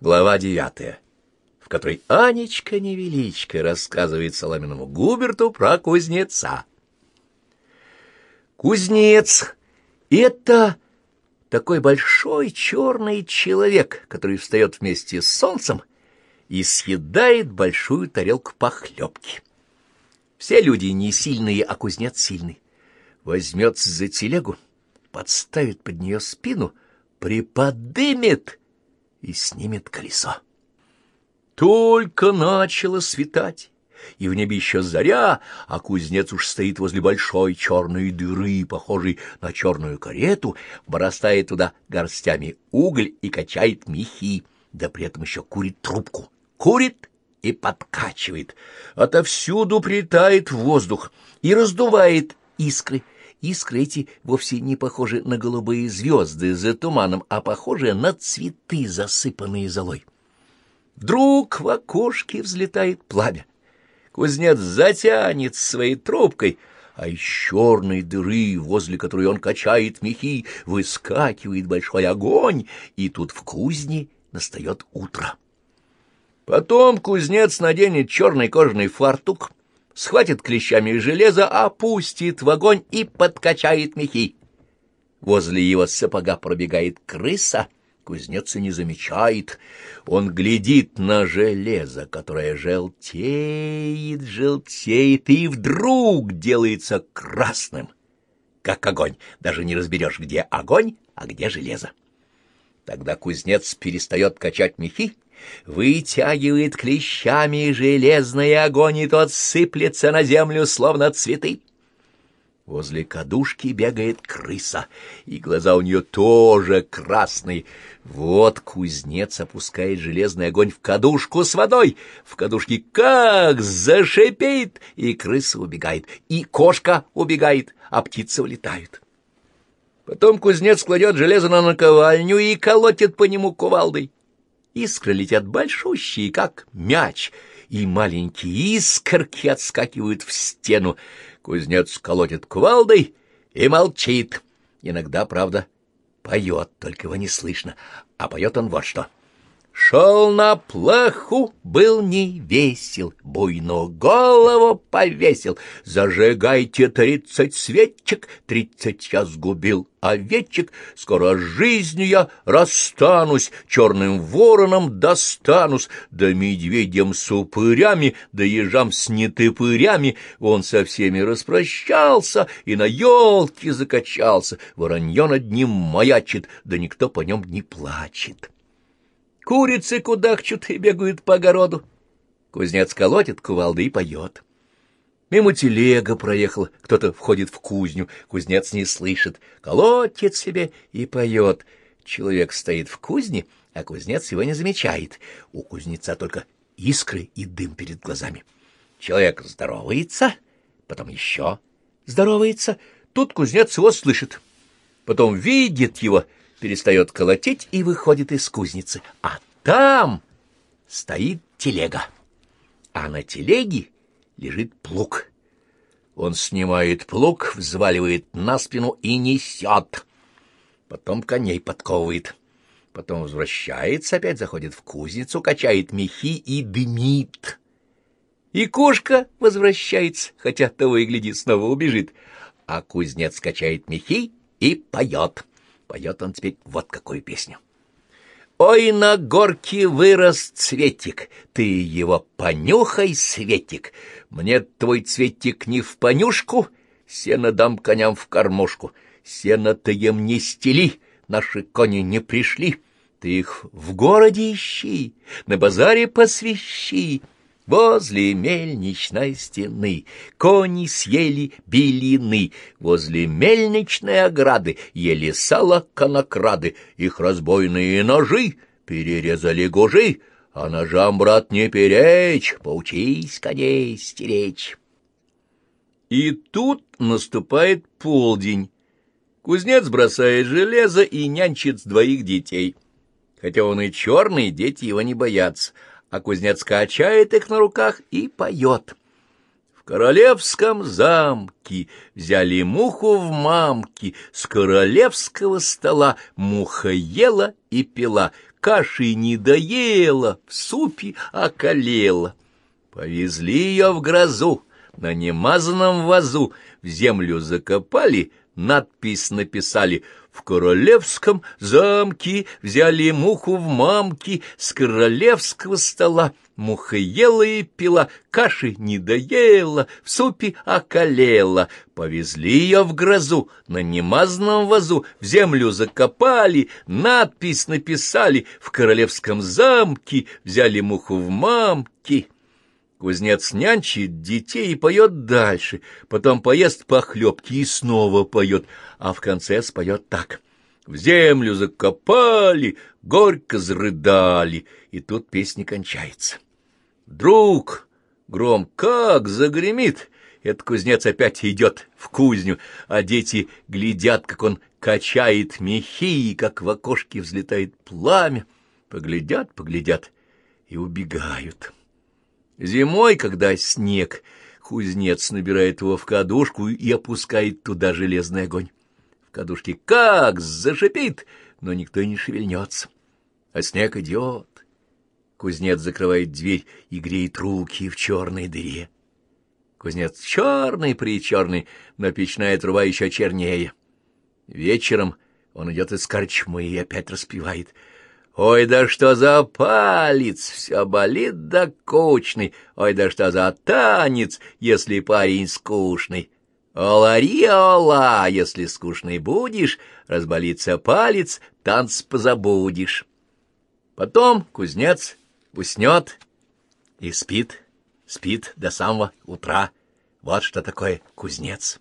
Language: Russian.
Глава девятая, в которой Анечка Невеличко рассказывает Соломенному Губерту про кузнеца. Кузнец — это такой большой черный человек, который встает вместе с солнцем и съедает большую тарелку похлебки. Все люди не сильные, а кузнец сильный. Возьмется за телегу, подставит под нее спину, приподымет и снимет колесо. Только начало светать, и в небе еще заря, а кузнец уж стоит возле большой черной дыры, похожей на черную карету, бросает туда горстями уголь и качает мехи, да при этом еще курит трубку. Курит и подкачивает. Отовсюду прилетает воздух и раздувает искры. Искры эти вовсе не похожи на голубые звезды за туманом, а похожи на цветы, засыпанные золой. Вдруг в окошке взлетает пламя. Кузнец затянет своей трубкой, а из черной дыры, возле которой он качает мехи, выскакивает большой огонь, и тут в кузне настает утро. Потом кузнец наденет черный кожаный фартук, схватит клещами железо, опустит в огонь и подкачает мехи. Возле его сапога пробегает крыса — Кузнец не замечает. Он глядит на железо, которое желтеет, желтеет, и вдруг делается красным, как огонь. Даже не разберешь, где огонь, а где железо. Тогда кузнец перестает качать мехи, вытягивает клещами железный огонь, и тот сыплется на землю, словно цветы. Возле кадушки бегает крыса, и глаза у нее тоже красные. Вот кузнец опускает железный огонь в кадушку с водой. В кадушке как зашипит, и крыса убегает, и кошка убегает, а птица улетает. Потом кузнец кладет железо на наковальню и колотит по нему кувалдой. Искры летят большущие, как мяч, и маленькие искорки отскакивают в стену. Кузнец колотит кувалдой и молчит. Иногда, правда, поет, только его не слышно, а поет он вот что — Шел на плаху, был не весел, буйную голову повесил. Зажигайте тридцать свечек, тридцать я сгубил овечек. Скоро жизнью я расстанусь, черным вороном достанусь, да медведем с упырями, да ежам с нетыпырями. Он со всеми распрощался и на елке закачался. Воронье над ним маячит, да никто по нем не плачет. Курицы кудахчут и бегают по огороду. Кузнец колотит кувалды и поет. Мимо телега проехала, кто-то входит в кузню, кузнец не слышит, колотит себе и поет. Человек стоит в кузне, а кузнец его не замечает. У кузнеца только искры и дым перед глазами. Человек здоровается, потом еще здоровается. Тут кузнец его слышит. Потом видит его — перестает колотить и выходит из кузницы. А там стоит телега, а на телеге лежит плуг. Он снимает плуг, взваливает на спину и несет. Потом коней подковывает. Потом возвращается, опять заходит в кузницу, качает мехи и дымит. И кошка возвращается, хотя того и гляди, снова убежит. А кузнец качает мехи и поет. Поет он теперь вот какую песню. Ой, на горке вырос цветик, ты его понюхай, Светик. Мне твой цветик не в понюшку, сено дам коням в кормушку. Сено ты им не стели, наши кони не пришли. Ты их в городе ищи, на базаре посвящи. Возле мельничной стены кони съели белины, возле мельничной ограды ели сало конокрады, их разбойные ножи перерезали гужи, а ножам, брат, не перечь, поучись коней стеречь. И тут наступает полдень. Кузнец бросает железо и нянчит с двоих детей. Хотя он и черный, дети его не боятся — а кузнец качает их на руках и поет. В королевском замке взяли муху в мамки, с королевского стола муха ела и пила, каши не доела, в супе околела. Повезли ее в грозу, на немазанном вазу, в землю закопали, надпись написали «В королевском замке взяли муху в мамки с королевского стола». Муха ела и пила, каши не доела, в супе околела. Повезли ее в грозу, на немазанном вазу, в землю закопали, надпись написали, в королевском замке взяли муху в мамки. Кузнец нянчит детей и поет дальше, потом поест похлебки и снова поет, а в конце споет так. В землю закопали, горько зарыдали, и тут песня кончается. Вдруг гром как загремит, этот кузнец опять идет в кузню, а дети глядят, как он качает мехи, и как в окошке взлетает пламя. Поглядят, поглядят и убегают. Зимой, когда снег, кузнец набирает его в кадушку и опускает туда железный огонь. В кадушке как зашипит, но никто не шевельнется. А снег идет. Кузнец закрывает дверь и греет руки в черной дыре. Кузнец черный-причерный, но печная труба еще чернее. Вечером он идет из корчмы и опять распевает — Ой, да что за палец, все болит да кучный, ой, да что за танец, если парень скучный. Ола-ри-ола, если скучный будешь, разболится палец, танц позабудешь. Потом кузнец уснет и спит, спит до самого утра. Вот что такое кузнец.